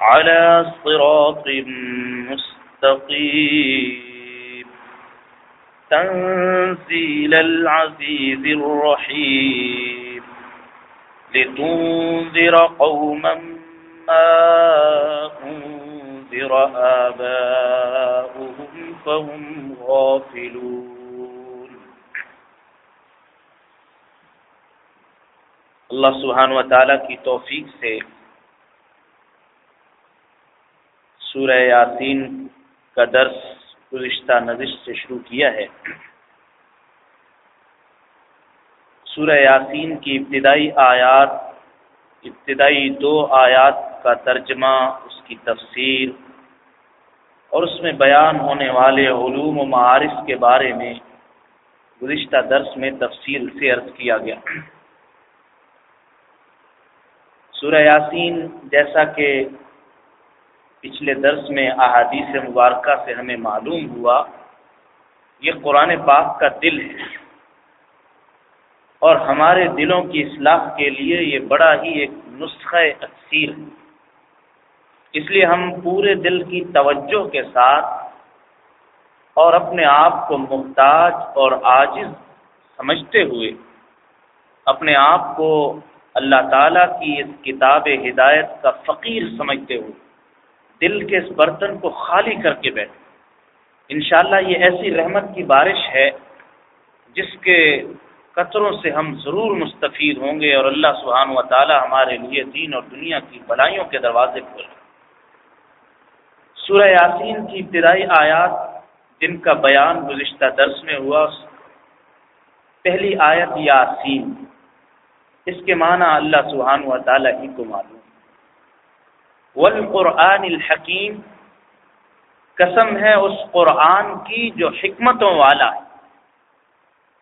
على صراط مستقيم. تنزيل العزيز الرحيم. لتنذر قوما ما أنذر آباؤهم فهم غافلون. اللہ سبحانہ وتعالی کی توفیق سے سورہ یاسین کا درس گزشتہ نزش سے شروع کیا ہے۔ سورہ یاسین کی ابتدائی آیات، ابتدائی دو آیات کا ترجمہ، اس کی تفسیر اور اس میں بیان ہونے والے علوم و معارف کے بارے میں گزشتہ درس میں تفصیل سے عرض کیا گیا۔ سورہ یاسین جیسا کہ پچھلے درس میں احادیث مبارکہ سے ہمیں معلوم ہوا، یہ قرآن پاک کا دل ہے۔ اور ہمارے دلوں کی اصلاح کے لیے یہ بڑا ہی ایک نسخہ اکثیر ہے۔ اس لیے ہم پورے دل کی توجہ کے ساتھ اور اپنے آپ کو محتاج اور عاجز سمجھتے ہوئے اپنے آپ کو اللہ تعالیٰ کی اس کتاب ہدایت کا فقیر سمجھتے ہوئے دل کے اس برتن کو خالی کر کے بیٹھے۔ انشاءاللہ یہ ایسی رحمت کی بارش ہے جس کے قطروں سے ہم ضرور مستفید ہوں گے اور اللہ سبحانہ و تعالی ہمارے لیے دین اور دنیا کی بلائیوں کے دروازے کھول سورہ یاسین کی ابتدائی آیات جن کا بیان گزشتہ درس میں ہوا۔ پہلی آیت یاسین۔ اس کے معنی اللہ سبحانہ و تعالی ہی کو معلوم۔ والقرآن الحکیم قسم ہے اس قرآن کی جو حکمتوں والا ہے۔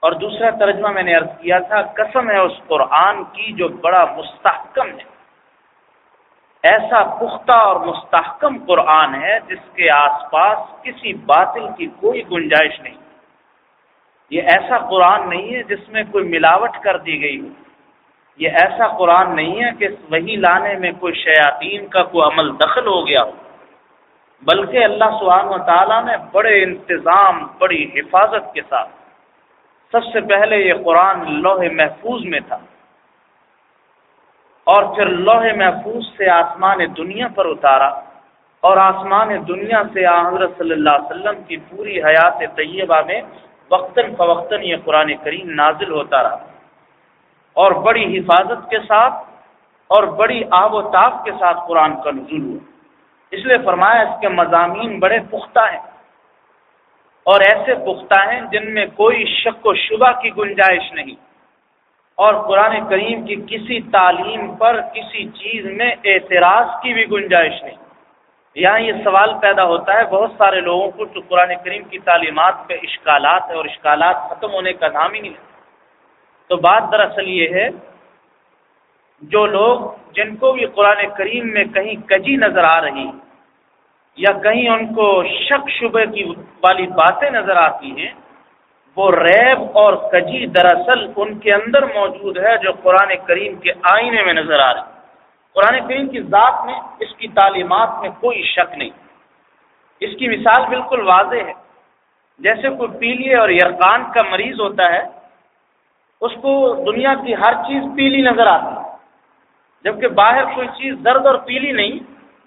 اور دوسرا ترجمہ میں نے عرض کیا تھا، قسم ہے اس قرآن کی جو بڑا مستحکم ہے۔ ایسا پختہ اور مستحکم قرآن ہے جس کے آس پاس کسی باطل کی کوئی گنجائش نہیں۔ یہ ایسا قرآن نہیں ہے جس میں کوئی ملاوٹ کر دی گئی ہو۔ یہ ایسا قرآن نہیں ہے کہ وہی لانے میں کوئی شیاطین کا کوئی عمل دخل ہو گیا ہو، بلکہ اللہ سبحانہ و تعالیٰ نے بڑے انتظام، بڑی حفاظت کے ساتھ سب سے پہلے یہ قرآن لوح محفوظ میں تھا۔ اور پھر لوح محفوظ سے آسمان دنیا پر اتارا اور آسمان دنیا سے حضرت صلی اللہ علیہ وسلم کی پوری حیات طیبہ میں وقتاً فوقتاً یہ قرآن کریم نازل ہوتا رہا۔ اور بڑی حفاظت کے ساتھ اور بڑی آب و تاب کے ساتھ قرآن کا نزول ہوا۔ اس لیے فرمایا اس کے مضامین بڑے پختہ ہیں۔ اور ایسے پختہ ہیں جن میں کوئی شک و شبہ کی گنجائش نہیں۔ اور قرآن کریم کی کسی تعلیم پر کسی چیز میں اعتراض کی بھی گنجائش نہیں۔ یہاں یہ سوال پیدا ہوتا ہے، بہت سارے لوگوں کو جو قرآن کریم کی تعلیمات پہ اشکالات ہے اور اشکالات ختم ہونے کا نام ہی نہیں تو بات دراصل یہ ہے، جو لوگ جن کو بھی قرآن کریم میں کہیں کجی نظر آ رہی یا کہیں ان کو شک شبہ کی والی باتیں نظر آتی ہیں، وہ ریب اور کجی دراصل ان کے اندر موجود ہے جو قرآن کریم کے آئینے میں نظر آ رہی قرآن کریم کی ذات میں، اس کی تعلیمات میں کوئی شک نہیں۔ اس کی مثال بالکل واضح ہے۔ جیسے کوئی پیلیے اور یرقان کا مریض ہوتا ہے اس کو دنیا کی ہر چیز پیلی نظر آتی ہے۔ جبکہ باہر کوئی چیز درد اور پیلی نہیں،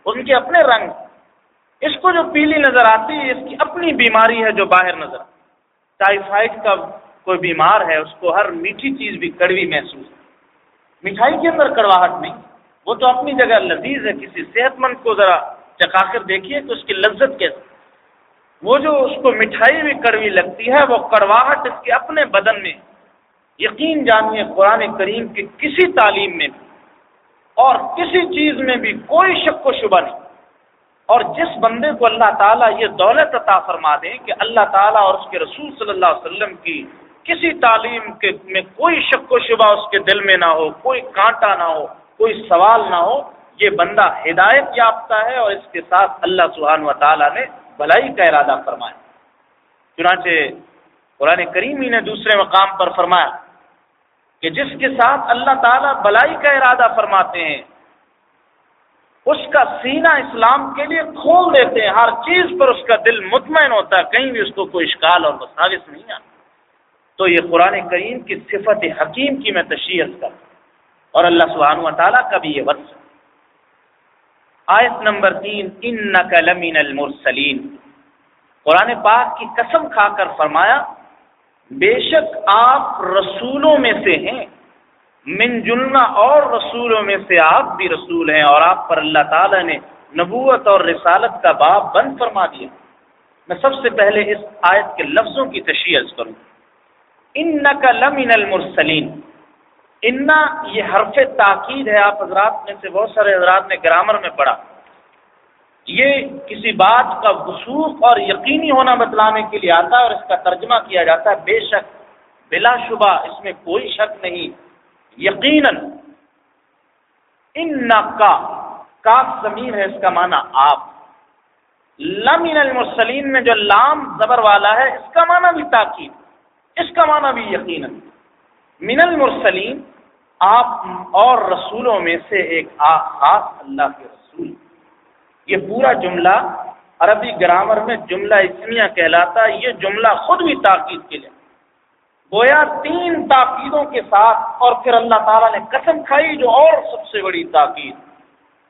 ان کے اپنے رنگ۔ اس کو جو پیلی نظر آتی ہے، اس کی اپنی بیماری ہے جو باہر نظر ٹائیفائڈ کا کوئی بیمار ہے، اس کو ہر میٹھی چیز بھی کڑوی محسوس مٹھائی کے اندر کڑواہٹ نہیں، وہ تو اپنی جگہ لذیذ ہے، کسی صحت مند کو ذرا چکا کر دیکھیے تو اس کی لذت کیسے وہ جو اس کو مٹھائی بھی کڑوی لگتی ہے، وہ کڑواہٹ اس کے اپنے بدن میں یقین جانیے قرآن کریم کی کسی تعلیم میں بھی اور کسی چیز میں بھی کوئی شک و شبہ نہیں۔ اور جس بندے کو اللہ تعالیٰ یہ دولت عطا فرما دیں کہ اللہ تعالیٰ اور اس کے رسول صلی اللہ علیہ وسلم کی کسی تعلیم کے میں کوئی شک و شبہ اس کے دل میں نہ ہو، کوئی کانٹا نہ ہو، کوئی سوال نہ ہو، یہ بندہ ہدایت یافتہ ہے اور اس کے ساتھ اللہ سبحانہ و تعالیٰ نے بھلائی کا ارادہ فرمایا۔ چنانچہ قرآن کریمی نے دوسرے مقام پر فرمایا کہ جس کے ساتھ اللہ تعالیٰ بلائی کا ارادہ فرماتے ہیں، اس کا سینہ اسلام کے لیے کھول دیتے ہیں۔ ہر چیز پر اس کا دل مطمئن ہوتا ہے، کہیں بھی اس کو کوئی اشکال اور مساوس نہیں آتا۔ تو یہ قرآن کریم کی صفت حکیم کی میں تشہیر کر اور اللہ سبحانہ و تعالیٰ کا بھی یہ وقت آیت نمبر تین ان نقلمین المرسلین۔ قرآن پاک کی قسم کھا کر فرمایا بے شک آپ رسولوں میں سے ہیں۔ من جلنا اور رسولوں میں سے آپ بھی رسول ہیں اور آپ پر اللہ تعالیٰ نے نبوت اور رسالت کا باب بند فرما دیا۔ میں سب سے پہلے اس آیت کے لفظوں کی تشہیر کروں۔ ان کا لمن المرسلین۔ انا، یہ حرف تاکید ہے، آپ حضرات میں سے بہت سارے حضرات نے گرامر میں پڑھا۔ یہ کسی بات کا وسوخ اور یقینی ہونا بتلانے کے لیے آتا ہے اور اس کا ترجمہ کیا جاتا ہے، بے شک، بلا شبہ اس میں کوئی شک نہیں۔ یقیناً ان کا، کاف ضمیر ہے اس کا معنی آپ۔ لمن المرسلین میں جو لام زبر والا ہے، اس کا معنی بھی تاکید، اس کا معنی بھی یقیناً۔ من المرسلین، آپ اور رسولوں میں سے ایک خاص اللہ کے رسول۔ یہ پورا جملہ عربی گرامر میں جملہ اسمیہ کہلاتا ہے، یہ جملہ خود بھی تاکید کے لیے۔ گویا تین تاکیدوں کے ساتھ اور پھر اللہ تعالیٰ نے قسم کھائی جو اور سب سے بڑی تاکید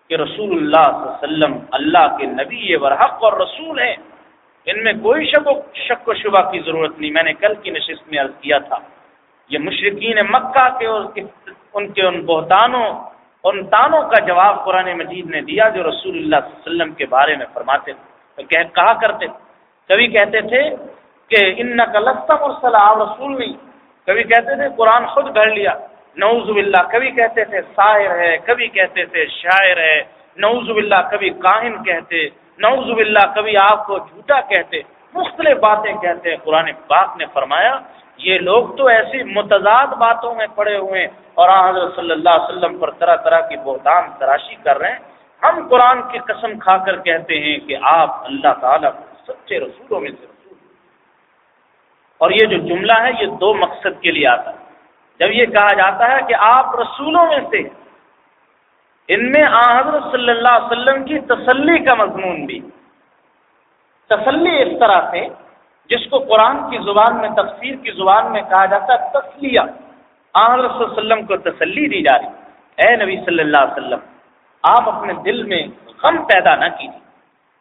کہ رسول اللہ صلی اللہ علیہ وسلم اللہ کے نبی ورحق اور رسول ہیں۔ ان میں کوئی شک و شک و شبہ کی ضرورت نہیں۔ میں نے کل کی نشست میں عرض کیا تھا، یہ مشرقین مکہ کے اور ان کے ان بہتانوں ان تانوں کا جواب قرآن مجید نے دیا جو رسول اللہ صلی اللہ علیہ وسلم کے بارے میں فرماتے تھے۔ کہا کرتے کبھی کہتے تھے کہ ان کا لفتم اور رسول نہیں۔ کبھی کہتے تھے قرآن خود گھڑ لیا۔ نعوذ باللہ۔ کبھی کہتے تھے شاعر ہے، کبھی کہتے تھے شاعر ہے۔ نعوذ باللہ۔ کبھی کاہن کہتے۔ نعوذ باللہ۔ کبھی آپ کو جھوٹا کہتے۔ مختلف باتیں کہتے ہیں۔ قرآن پاک نے فرمایا، یہ لوگ تو ایسی متضاد باتوں میں پڑے ہوئے ہیں اور حضرت صلی اللہ علیہ وسلم پر طرح طرح کی بہتان تراشی کر رہے ہیں۔ ہم قرآن کی قسم کھا کر کہتے ہیں کہ آپ اللہ تعالیٰ سچے رسولوں میں سے رسول اور یہ جو جملہ ہے، یہ دو مقصد کے لیے آتا ہے۔ جب یہ کہا جاتا ہے کہ آپ رسولوں میں سے ان میں حضرت صلی اللہ علیہ وسلم کی تسلی کا مضمون بھی تسلی اس طرح سے، جس کو قرآن کی زبان میں، تفسیر کی زبان میں کہا جاتا ہے، تسلیہ۔ حضرت صلی اللہ علیہ وسلم کو تسلی دی جا رہی اے نبی صلی اللہ علیہ وسلم، آپ اپنے دل میں غم پیدا نہ کیجیے۔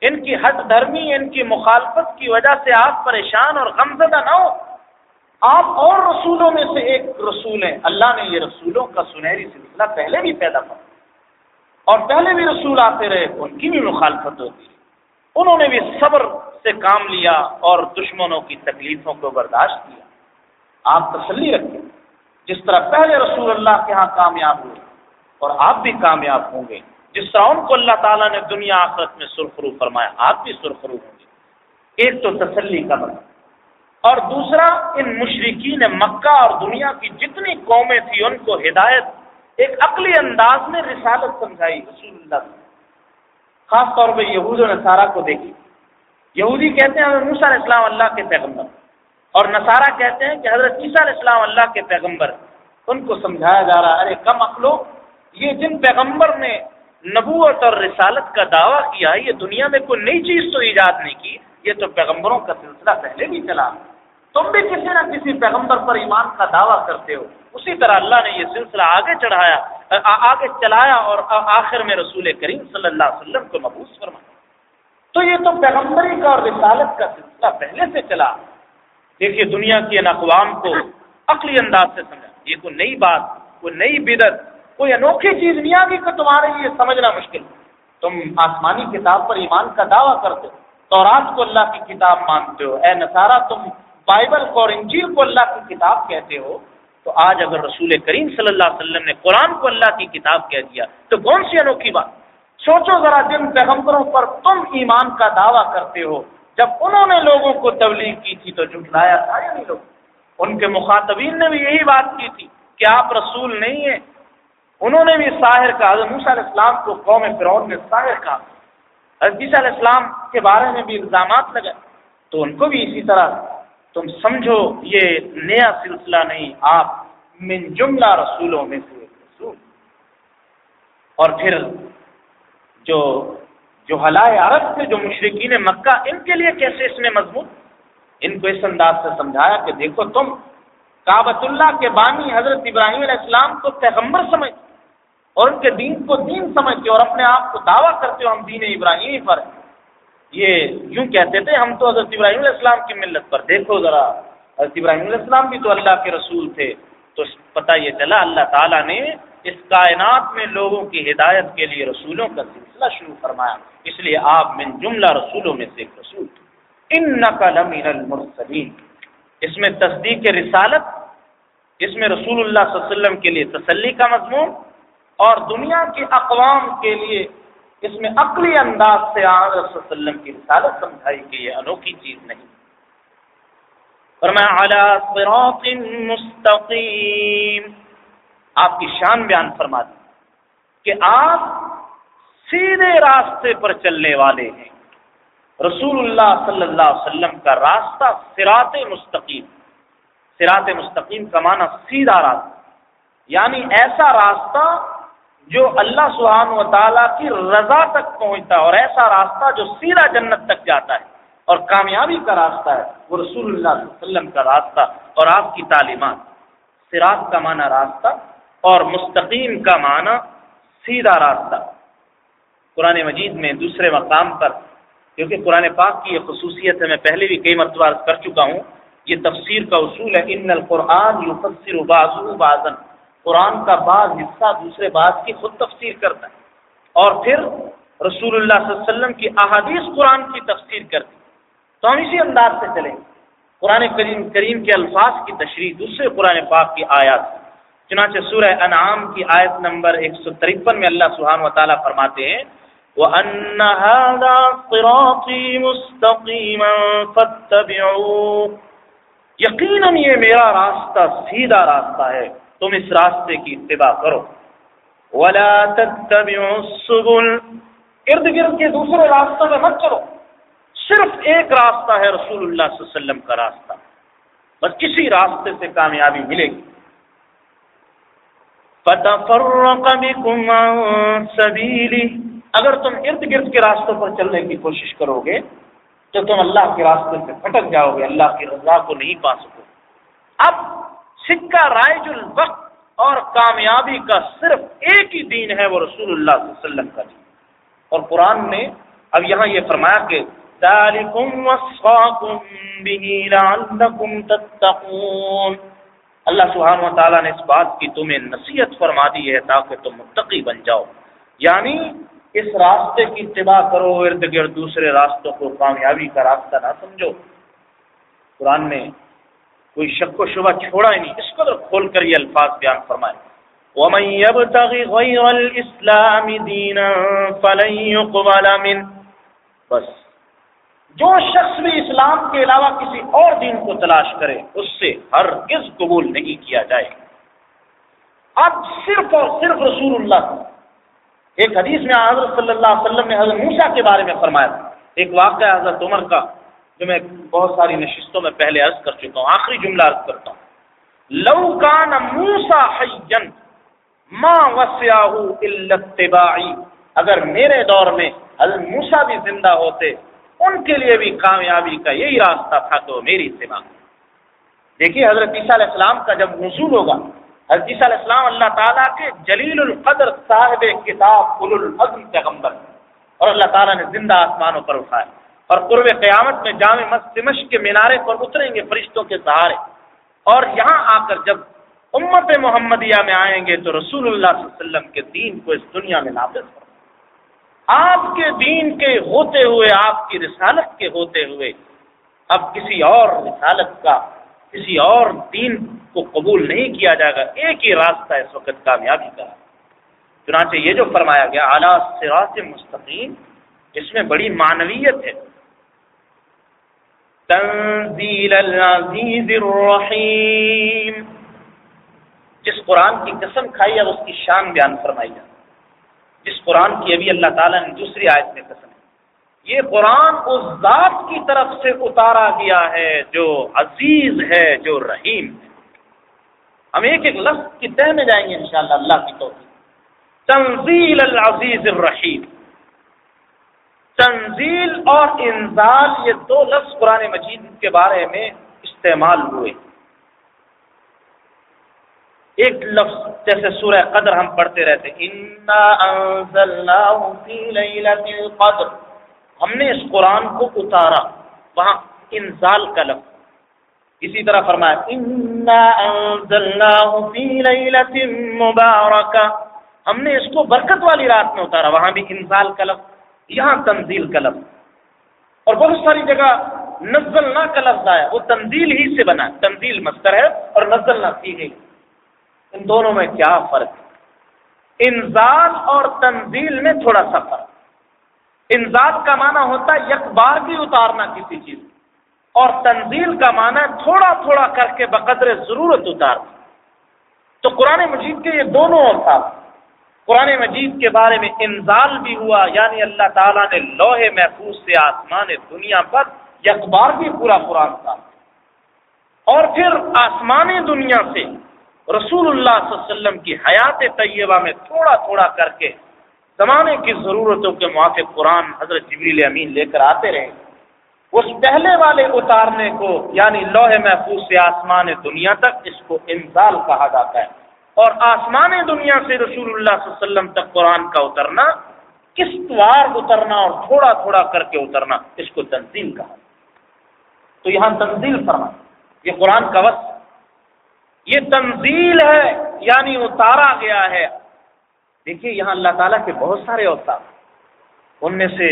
ان کی حد دھرمی ان کی مخالفت کی وجہ سے آپ پریشان اور غمزدہ نہ ہو آپ اور رسولوں میں سے ایک رسول ہیں۔ اللہ نے یہ رسولوں کا سنہری سلسلہ پہلے بھی پیدا کر اور پہلے بھی رسول آتے رہے، ان کی بھی مخالفت ہوتی ہے۔ انہوں نے بھی صبر سے کام لیا اور دشمنوں کی تکلیفوں کو برداشت کیا۔ آپ تسلی رکھیں۔ جس طرح پہلے رسول اللہ کے ہاں کامیاب ہوئے اور آپ بھی کامیاب ہوں گے، جس طرح ان کو اللہ تعالیٰ نے دنیا آخرت میں سرخرو فرمایا، آپ بھی سرخرو ہوں گے۔ ایک تو تسلی کا مطلب اور دوسرا، ان مشرقین مکہ اور دنیا کی جتنی قومیں تھیں، ان کو ہدایت، ایک عقلی انداز میں رسالت سمجھائی۔ رسول اللہ خاص طور پہ یہود و نصارہ کو دیکھی یہودی کہتے ہیں حضرت موسیٰ علیہ السلام اللہ کے پیغمبر۔ اور نصارہ کہتے ہیں کہ حضرت عیسیٰ علیہ السلام اللہ کے پیغمبر۔ ان کو سمجھایا جا رہا ہے۔ ارے کم اخلو یہ جن پیغمبر نے نبوت اور رسالت کا دعویٰ کیا یہ دنیا میں کوئی نئی چیز تو ایجاد نہیں کی۔ یہ تو پیغمبروں کا سلسلہ پہلے بھی چلا۔ تم بھی کسی نہ کسی پیغمبر پر ایمان کا دعویٰ کرتے ہو۔ اسی طرح اللہ نے یہ سلسلہ آگے چڑھایا آگے چلایا اور آخر میں رسول کریم صلی اللہ علیہ وسلم کو محبوس فرمایا۔ تو یہ تو پیغمبری کا اور رسالت کا سلسلہ پہلے سے چلا۔ دیکھیے دنیا کی ان اقوام کو عقلی انداز سے سمجھا۔ یہ کوئی نئی بات، کوئی نئی بدت کوئی انوکھی چیز نہیں آ گئی کہ تمہارے لیے سمجھنا مشکل۔ تم آسمانی کتاب پر ایمان کا دعویٰ کرتے ہو تو رات کو اللہ کی کتاب مانتے ہو۔ اے نصارہ، تم بائبل کو اور انجیل کو اللہ کی کتاب کہتے ہو، تو آج اگر رسول کریم صلی اللہ علیہ وسلم نے قرآن کو اللہ کی کتاب کہہ دیا، تو کون سی انوکھی بات؟ سوچو ذرا جن پیغمبروں پر تم ایمان کا دعویٰ کرتے ہو، جب انہوں نے لوگوں کو تبلیغ کی تھی تو جھٹلایا تھا یا نہیں لوگ۔ ان کے مخاطبین نے بھی یہی بات کی تھی کہ آپ رسول نہیں ہیں۔ انہوں نے بھی ساحر کہا، حضرت موسیٰ علیہ السلام کو قوم فرعون نے ساحر کہا۔ حضرت عیسیٰ علیہ السلام کے بارے میں بھی الزامات لگے تو ان کو بھی اسی طرح تم سمجھو یہ نیا سلسلہ نہیں، آپ من جملہ رسولوں میں سے رسول۔ اور پھر جو جو حلائے عرب تھے، جو مشرقین مکہ، ان کے لیے کیسے اس میں مضمون؟ ان کو اس انداز سے سمجھایا کہ دیکھو تم کابت اللہ کے بانی حضرت ابراہیم علیہ السلام کو پیغمبر سمجھ اور ان کے دین کو دین سمجھتے، اور اپنے آپ کو دعویٰ کرتے ہو ہم دین ابراہیمی پر۔ یہ یوں کہتے تھے، ہم تو حضرت ابراہیم علیہ السلام کی ملت پر دیکھو ذرا۔ حضرت ابراہیم علیہ السلام بھی تو اللہ کے رسول تھے۔ تو پتہ یہ چلا، اللہ تعالیٰ نے اس کائنات میں لوگوں کی ہدایت کے لیے رسولوں کا سلسلہ شروع فرمایا۔ اس لیے آپ من جملہ رسولوں میں سے ایک رسول ان نقل المرسلین۔ اس میں تصدیق رسالت، اس میں رسول اللہ صلی اللہ علیہ وسلم کے لیے تسلی کا مضمون اور دنیا کے اقوام کے لیے اس میں عقلی انداز سے علیہ وسلم کی رسالت سمجھائی کہ یہ انوکھی چیز نہیں۔ مستقیم آپ کی شان بیان فرما دی کہ آپ سیدھے راستے پر چلنے والے ہیں۔ رسول اللہ صلی اللہ علیہ وسلم کا راستہ سرات مستقیم۔ سرات مستقیم کا معنی سیدھا راستہ یعنی ایسا راستہ جو اللہ سبحانہ و تعالیٰ کی رضا تک پہنچتا ہے اور ایسا راستہ جو سیدھا جنت تک جاتا ہے اور کامیابی کا راستہ ہے، وہ رسول اللہ صلی اللہ علیہ وسلم کا راستہ اور آپ کی تعلیمات۔ سراط کا معنی راستہ اور مستقیم کا معنی سیدھا راستہ۔ قرآن مجید میں دوسرے مقام پر، کیونکہ قرآن پاک کی یہ خصوصیت ہے، میں پہلے بھی کئی مرتبہ کر چکا ہوں، یہ تفسیر کا اصول ہے، ان القرآن یفسر بعضه بعضا قرآن کا بعض حصہ دوسرے بعض کی خود تفسیر کرتا ہے۔ اور پھر رسول اللہ صلی اللہ علیہ وسلم کی احادیث قرآن کی تفسیر کرتی تو ہم اسی انداز سے چلیں۔ قرآن کریم کریم کے الفاظ کی تشریح دوسرے قرآن پاک کی آیات۔ چنانچہ سورہ انعام کی آیت نمبر ایک سو ترپن میں اللہ سبحانہ و تعالیٰ فرماتے ہیں، وَأَنَّ هَذَا صِرَاطِي مُسْتَقِيمًا فَاتَّبِعُوا یقیناً یہ میرا راستہ سیدھا راستہ ہے۔ تم اس راستے کی اتباع کرو۔ ولا تتبعوا السبل۔ ارد گرد کے دوسرے راستوں میں مت چلو۔ صرف ایک راستہ ہے رسول اللہ صلی اللہ علیہ وسلم کا راستہ۔ بس کسی راستے سے کامیابی ملے گی۔ فتفرق اگر تم ارد گرد کے راستوں پر چلنے کی کوشش کرو گے، تو تم اللہ کے راستے سے پھٹک جاؤ گے۔ اللہ کی رضا کو نہیں پا سکو۔ اب سکہ رائج الوقت اور کامیابی کا صرف ایک ہی دین ہے وہ رسول اللہ صلی اللہ علیہ وسلم کا دین اور قرآن نے اب یہاں یہ فرمایا کہ اللہ سبحانہ و تعالیٰ نے اس بات کی تمہیں نصیحت فرما دی ہے تاکہ تم متقی بن جاؤ۔ یعنی اس راستے کی اتباع کرو، ارد گرد دوسرے راستوں کو کامیابی کا راستہ نہ سمجھو۔ قرآن نے کوئی شک و شبہ چھوڑا ہی نہیں۔ اس قدر کھول کر یہ الفاظ بیان فرمائے وَمَن يَبْتَغِ غَيْرَ الْإِسْلَامِ دِينًا فَلَن يُقْبَلَ مِن بس۔ جو شخص بھی اسلام کے علاوہ کسی اور دین کو تلاش کرے، اس سے ہر کس قبول نہیں کیا جائے۔ اب صرف اور صرف رسول اللہ۔ ایک حدیث میں حضرت صلی اللہ علیہ وسلم نے حضرت موسیٰ کے بارے میں فرمایا ایک واقعہ حضرت عمر کا۔ جو میں بہت ساری نشستوں میں پہلے عرض کر چکا ہوں، آخری جملہ عرض کرتا ہوں۔ لو کان موسا حین ماں اتباعی، اگر میرے دور میں موسا بھی زندہ ہوتے، ان کے لیے بھی کامیابی کا یہی راستہ تھا تو میری اتباع۔ دیکھیے حضرت عیسیٰ علیہ السلام کا جب نزول ہوگا، حضرت عیسیٰ علیہ السلام اللہ تعالیٰ کے جلیل القدر صاحب کتاب العظم پیغمبر، اور اللہ تعالیٰ نے زندہ آسمانوں پر اٹھایا۔ اور قرب قیامت میں جامع مسمش کے مینارے پر اتریں گے فرشتوں کے سہارے۔ اور یہاں آ کر جب امت محمدیہ میں آئیں گے تو رسول اللہ صلی اللہ علیہ وسلم کے دین کو اس دنیا میں نافذ کریں آپ کے دین کے ہوتے ہوئے، آپ کی رسالت کے ہوتے ہوئے اب کسی اور رسالت کا، کسی اور دین کو قبول نہیں کیا جائے گا۔ ایک ہی راستہ اس وقت کامیابی کا۔ چنانچہ یہ جو فرمایا گیا اعلیٰ سراط مستقیم اس میں بڑی معنویت ہے۔ تنزیل العزیز الرحیم جس قرآن کی قسم کھائی اب اس کی شان بیان فرمائی جائے جس قرآن کی ابھی اللہ تعالیٰ نے دوسری آیت میں قسم یہ قرآن اس ذات کی طرف سے اتارا گیا ہے جو عزیز ہے، جو رحیم ہے۔ ہم ایک ایک لفظ کی تہ میں جائیں گے انشاءاللہ، اللہ کی توفیق۔ تنزیل العزیز الرحیم۔ تنزیل اور انزال، یہ دو لفظ قرآن مجید کے بارے میں استعمال ہوئے۔ ایک لفظ، جیسے سورہ قدر ہم پڑھتے رہتے القدر ہم نے اس قرآن کو اتارا، وہاں انزال کا لفظ۔ اسی طرح فرمایا ہم نے اس کو برکت والی رات میں اتارا، وہاں بھی انزال کا لفظ۔ یہاں تنزیل کا لفظ۔ اور بہت ساری جگہ نزلنا کا لفظ آیا، وہ تنزیل ہی سے بنا، تنزیل مستر ہے اور نزلنا کی گئی۔ ان دونوں میں کیا فرق ہے؟ انزال اور تنزیل میں تھوڑا سا فرق۔ انزال کا معنی ہوتا ہے یک بار بھی اتارنا کسی چیز اور تنزیل کا معنی تھوڑا تھوڑا کر کے بقدر ضرورت اتارنا۔ تو قرآن مجید کے یہ دونوں اوساف قرآن مجید کے بارے میں انزال بھی ہوا یعنی اللہ تعالیٰ نے لوہے محفوظ سے آسمان دنیا پر یکبار بھی پورا قرآن تھا اور پھر آسمانی دنیا سے رسول اللہ صلی اللہ علیہ وسلم کی حیات طیبہ میں تھوڑا تھوڑا کر کے زمانے کی ضرورتوں کے موافق قرآن حضرت جبریل امین لے کر آتے رہے۔ اس پہلے والے اتارنے کو یعنی لوہ محفوظ سے آسمان دنیا تک، اس کو انزال کہا جاتا ہے۔ اور آسمان دنیا سے رسول اللہ صلی اللہ علیہ وسلم تک قرآن کا اترنا کس وار اترنا اور تھوڑا تھوڑا کر کے اترنا، اس کو تنزیل کہا۔ تو یہاں تنزیل فرما یہ قرآن کا وقت یہ تنزیل ہے یعنی اتارا گیا ہے۔ دیکھیے، یہاں اللہ تعالیٰ کے بہت سارے اوساف ان میں سے،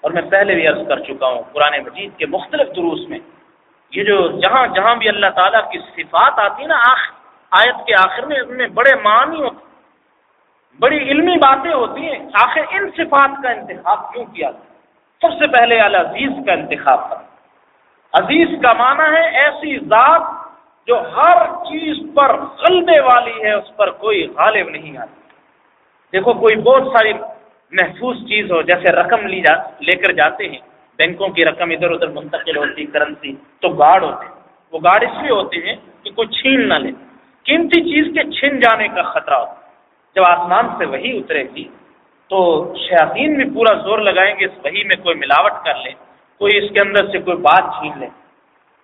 اور میں پہلے بھی عرض کر چکا ہوں، قرآن مجید کے مختلف دروس میں۔ یہ جو جہاں جہاں بھی اللہ تعالیٰ کی صفات آتی نا، آخر آیت کے آخر میں ان میں بڑے معنی ہوتے بڑی علمی باتیں ہوتی ہیں، آخر ان صفات کا انتخاب کیوں کیا سب سے پہلے العزیز کا انتخاب کرا عزیز کا معنی ہے ایسی ذات جو ہر چیز پر غلبے والی ہے، اس پر کوئی غالب نہیں آتی۔ دیکھو، کوئی بہت ساری محفوظ چیز ہو، جیسے رقم لی جا، لے کر جاتے ہیں، بینکوں کی رقم ادھر ادھر منتقل ہوتی، کرنسی تو گارڈ ہوتے ہیں۔ وہ گارڈ اس لیے ہوتے ہیں کہ کوئی چھین نہ لے۔ قیمتی چیز کے چھن جانے کا خطرہ ہوتا جب آسمان سے وہی اترے گی، تو شیاطین بھی پورا زور لگائیں گے، اس وہی میں کوئی ملاوٹ کر لے کوئی اس کے اندر سے کوئی بات چھین لے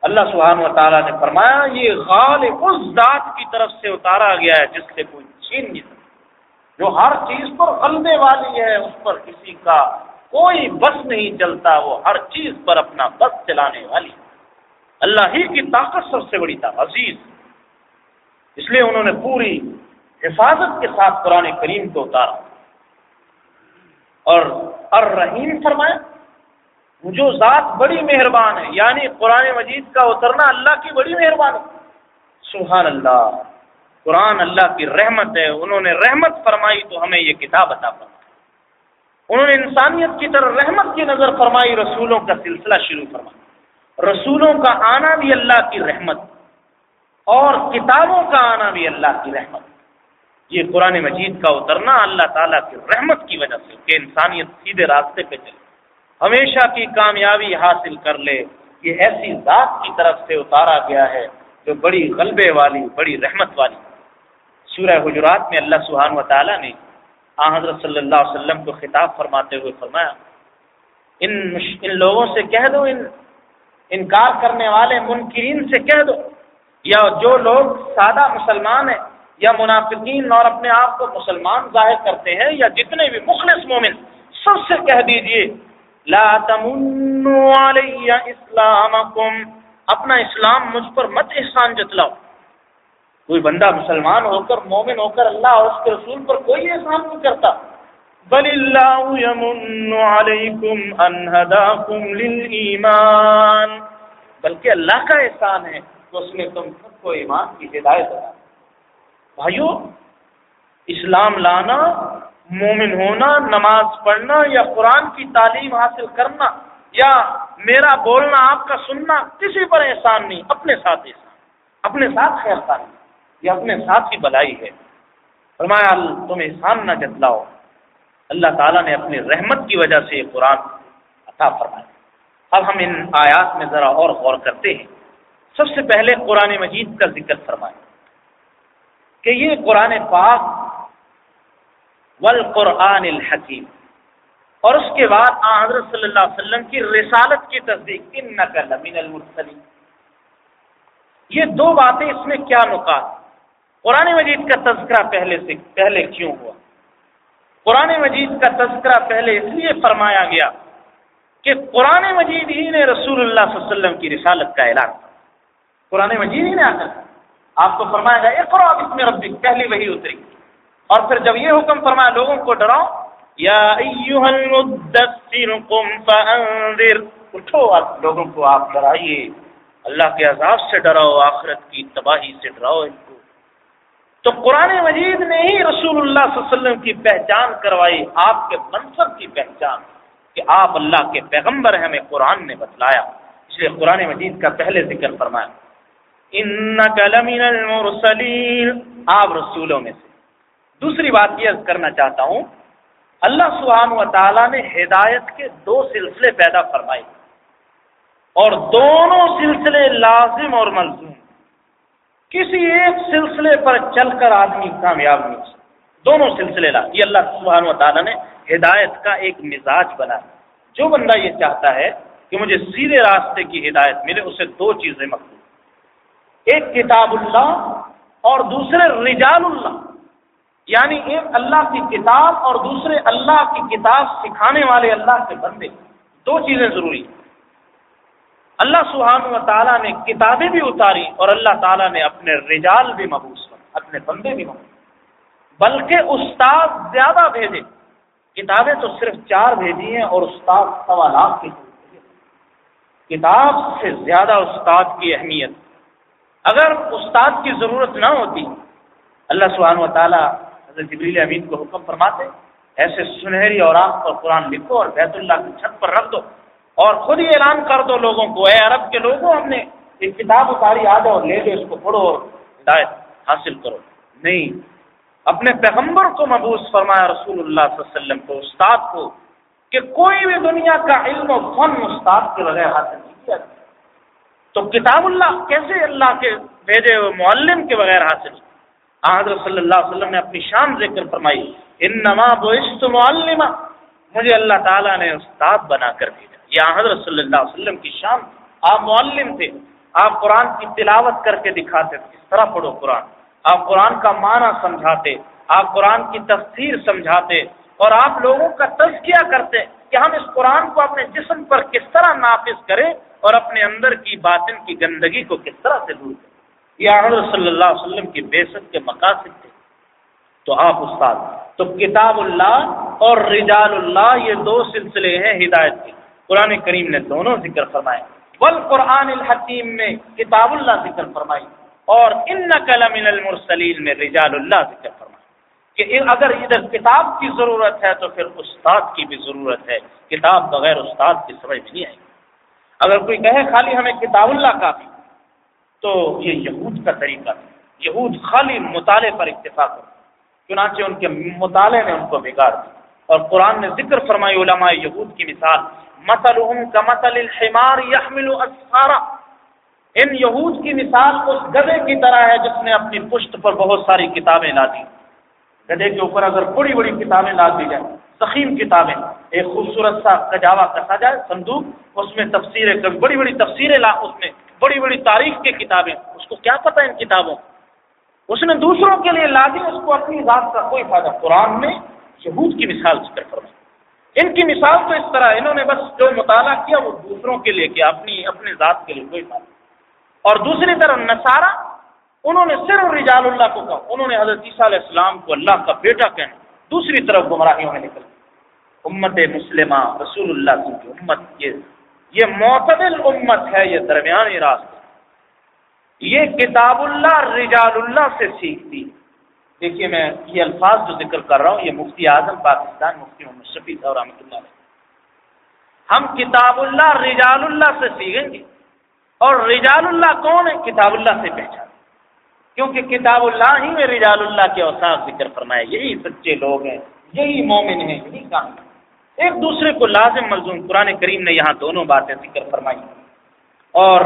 اللہ سبحانہ و تعالیٰ نے فرمایا، یہ غالب اس ذات کی طرف سے اتارا گیا ہے جس سے کوئی چھین نہیں سکتا۔ جو ہر چیز پر غلبے والی ہے، اس پر کسی کا کوئی بس نہیں چلتا، وہ ہر چیز پر اپنا بس چلانے والی اللہ ہی کی طاقت سب سے بڑی تھا عزیز۔ اس لیے انہوں نے پوری حفاظت کے ساتھ قرآن کریم کو اتارا۔ اور الرحیم فرمایا جو ذات بڑی مہربان ہے یعنی قرآن مجید کا اترنا اللہ کی بڑی مہربانی۔ سبحان اللہ قرآن اللہ کی رحمت ہے، انہوں نے رحمت فرمائی تو ہمیں یہ کتاب عطا فرمائی۔ انہوں نے انسانیت کی طرف رحمت کی نظر فرمائی، رسولوں کا سلسلہ شروع فرمایا۔ رسولوں کا آنا بھی اللہ کی رحمت اور کتابوں کا آنا بھی اللہ کی رحمت۔ یہ قرآن مجید کا اترنا اللہ تعالیٰ کی رحمت کی وجہ سے کہ انسانیت سیدھے راستے پہ چلے۔ ہمیشہ کی کامیابی حاصل کر لے۔ یہ ایسی ذات کی طرف سے اتارا گیا ہے جو بڑی غلبے والی، بڑی رحمت والی۔ سورہ حجرات میں اللہ سبحانہ و تعالیٰ نے آ حضرت صلی اللہ علیہ وسلم کو خطاب فرماتے ہوئے فرمایا، ان ان لوگوں سے کہہ دو، ان، انکار کرنے والے منکرین سے کہہ دو۔ یا جو لوگ سادہ مسلمان ہیں یا منافقین اور اپنے آپ کو مسلمان ظاہر کرتے ہیں یا جتنے بھی مخلص مومن، سب سے کہہ دیجیے، لا تمنوا علی اسلامکم، اپنا اسلام مجھ پر مت احسان جتلاؤ۔ کوئی بندہ مسلمان ہو کر، مومن ہو کر اللہ اور اس کے رسول پر کوئی احسان نہیں کرتا۔ بل اللہ یمن علیکم ان ہداکم للایمان۔ بلکہ اللہ کا احسان ہے۔ کہ اس نے تم سب کو ایمان کی ہدایت دیا بھائیو، اسلام لانا، مومن ہونا، نماز پڑھنا یا قرآن کی تعلیم حاصل کرنا یا میرا بولنا، آپ کا سننا، کسی پر احسان نہیں، اپنے ساتھ احسان۔ اپنے ساتھ خیر خانی یہ اپنے ساتھ ہی بلائی ہے۔ فرمایا، تم احسان نہ جتلاؤ۔ اللہ تعالیٰ نے اپنی رحمت کی وجہ سے یہ قرآن عطا فرمایا۔ اب ہم ان آیات میں ذرا اور غور کرتے ہیں۔ سب سے پہلے قرآن مجید کا ذکر فرمائے کہ یہ قرآن پاک والقرآن الحکیم اور اس کے بعد حضرت صلی اللہ علیہ وسلم کی رسالت کی تصدیق ان نقل امین المرسلیم یہ دو باتیں اس میں کیا نکات؟ قرآن مجید کا تذکرہ پہلے سے، پہلے کیوں ہوا؟ قرآن مجید کا تذکرہ پہلے اس لیے فرمایا گیا کہ قرآن مجید ہی نے رسول اللہ صلی اللہ علیہ وسلم کی رسالت کا اعلان قرآن مجید ہی نے آ کر آپ کو فرمایا گیا ایک اور اس میں ربی پہلی وہی اتری۔ اور پھر جب یہ حکم فرمایا، لوگوں کو ڈراؤ، یا اٹھو آپ لوگوں کو، آپ ڈرائیے۔ اللہ کے عذاب سے ڈراؤ، آخرت کی تباہی سے ڈراؤ ان کو۔ تو قرآن مجید نے ہی رسول اللہ صلی اللہ علیہ وسلم کی پہچان کروائی، آپ کے منصب کی پہچان، کہ آپ اللہ کے پیغمبر ہیں، ہمیں قرآن نے بتلایا۔ اس لیے قرآن مجید کا پہلے ذکر فرمایا۔ ان المرسلین آپ رسولوں میں سے. دوسری بات یہ کرنا چاہتا ہوں، اللہ سبحانہ و تعالیٰ نے ہدایت کے دو سلسلے پیدا فرمائے اور دونوں سلسلے لازم اور ملزوم کسی ایک سلسلے پر چل کر آدمی کامیاب نہیں ہو دونوں سلسلے لا یہ اللہ سبحانہ و تعالیٰ نے ہدایت کا ایک مزاج بنا جو بندہ یہ چاہتا ہے کہ مجھے سیدھے راستے کی ہدایت ملے، اسے دو چیزیں مقبول ایک کتاب اللہ اور دوسرے رجال اللہ۔ یعنی ایک اللہ کی کتاب اور دوسرے اللہ کی کتاب سکھانے والے اللہ کے بندے۔ دو چیزیں ضروری ہیں۔ اللہ سبحانہ و تعالیٰ نے کتابیں بھی اتاری اور اللہ تعالیٰ نے اپنے رجال بھی مبوس کر، اپنے بندے بھی مبوس بلکہ استاد زیادہ بھیجے۔ کتابیں تو صرف چار بھیجی ہیں اور استاد سوا لاکھ کی۔ کتاب سے زیادہ استاد کی اہمیت۔ اگر استاد کی ضرورت نہ ہوتی، اللہ سبحانہ و تعالیٰ حضرت جبریل امین کو حکم فرماتے، ایسے سنہری اور پر قرآن لکھو اور بیت اللہ کی چھت پر رکھ دو اور خود ہی اعلان کر دو لوگوں کو، اے عرب کے لوگوں، ہم نے ایک کتاب اتاری، آ جاؤ، لے لو، اس کو پڑھو اور ہدایت حاصل کرو۔ نہیں، اپنے پیغمبر کو مبوس فرمایا رسول اللہ صلی اللہ علیہ وسلم کو، استاد کو، کہ کوئی بھی دنیا کا علم و فن استاد کے بغیر حاصل نہیں کیا تو کتاب اللہ، کیسے اللہ کے بھیجے ہوئے معلم کے بغیر حاصل؟ حضرت صلی اللہ علیہ وسلم نے اپنی شان ذکر فرمائی ان نما بوشت معلمہ مجھے اللہ تعالیٰ نے استاد بنا کر بھیجا۔ یا حضرت صلی اللہ علیہ وسلم کی شان۔ آپ معلم تھے، آپ قرآن کی تلاوت کر کے دکھاتے تھے۔ کس طرح پڑھو قرآن۔ آپ قرآن کا معنی سمجھاتے، آپ قرآن کی تفسیر سمجھاتے اور آپ لوگوں کا تزکیہ کرتے۔ کہ ہم اس قرآن کو اپنے جسم پر کس طرح نافذ کریں اور اپنے اندر کی باطن کی گندگی کو کس طرح سے دور کریں۔ یہ حضرت صلی اللہ علیہ وسلم کی بے کے مقاصد تھے۔ تو آپ استاد، تو کتاب اللہ اور رجال اللہ یہ دو سلسلے ہیں ہدایت کے۔ قرآن کریم نے دونوں ذکر فرمائے۔ بل قرآن الحکیم میں کتاب اللہ ذکر فرمائی۔ اور ان نقل المرسلین میں رجال اللہ ذکر فرمائی۔ کہ اگر ادھر کتاب کی ضرورت ہے تو پھر استاد کی بھی ضرورت ہے، کتاب بغیر استاد کی سمجھ نہیں آئے گی۔ اگر کوئی کہے خالی ہمیں کتاب اللہ کافی تو یہ یہود کا طریقہ ہے۔ یہود خالی مطالعے پر اتفاق کر چنانچہ ان کے مطالعے نے ان کو بگاڑ دیا۔ اور قرآن نے ذکر فرمائی علماء یہود کی مثال، مثلهم كمثل الحمار يحمل اسفارا ان یہود کی مثال اس گدے کی طرح ہے جس نے اپنی پشت پر بہت ساری کتابیں لا دی گدے کے اوپر اگر بڑی بڑی کتابیں لا دی جائیں، سخیم کتابیں، ایک خوبصورت سا کجاوا کسا جائے، صندوق، اس میں تفسیریں بڑی بڑی تفسیریں لا اس میں، بڑی بڑی تاریخ کی کتابیں، اس کو کیا پتہ ان کتابوں؟ اس نے دوسروں کے لیے لا دی اس کو اپنی ذات کا کوئی فائدہ، قرآن میں یہود کی مثال ذکر فرمائی۔ ان کی مثال تو اس طرح انہوں نے بس جو مطالعہ کیا وہ دوسروں کے لیے کیا اپنی، اپنے ذات کے لیے کوئی بات اور دوسری طرف نصارہ انہوں نے صرف رجال اللہ کو کہا، انہوں نے حضرت عیسیٰ علیہ السلام کو اللہ کا بیٹا کہنا، دوسری طرف گمراہیوں میں نکل امت مسلمہ، رسول اللہ کی امت، یہ یہ معتدل امت ہے، یہ درمیانی راستہ یہ کتاب اللہ رجال اللہ سے سیکھتی دیکھیے میں یہ الفاظ جو ذکر کر رہا ہوں، یہ مفتی اعظم پاکستان مفتی محمد شفیع صاحب رحمۃ اللہ علیہ۔ ہم کتاب اللہ رجال اللہ سے سیکھیں گے۔ اور رجال اللہ کون ہے؟ کتاب اللہ سے پہچان کیونکہ کتاب اللہ ہی میں رجال اللہ کے اوساف ذکر فرمائے، یہی سچے لوگ ہیں، یہی مومن ہیں، یہی کام ایک دوسرے کو لازم ملزوم، قرآن کریم نے یہاں دونوں باتیں ذکر فرمائی۔ اور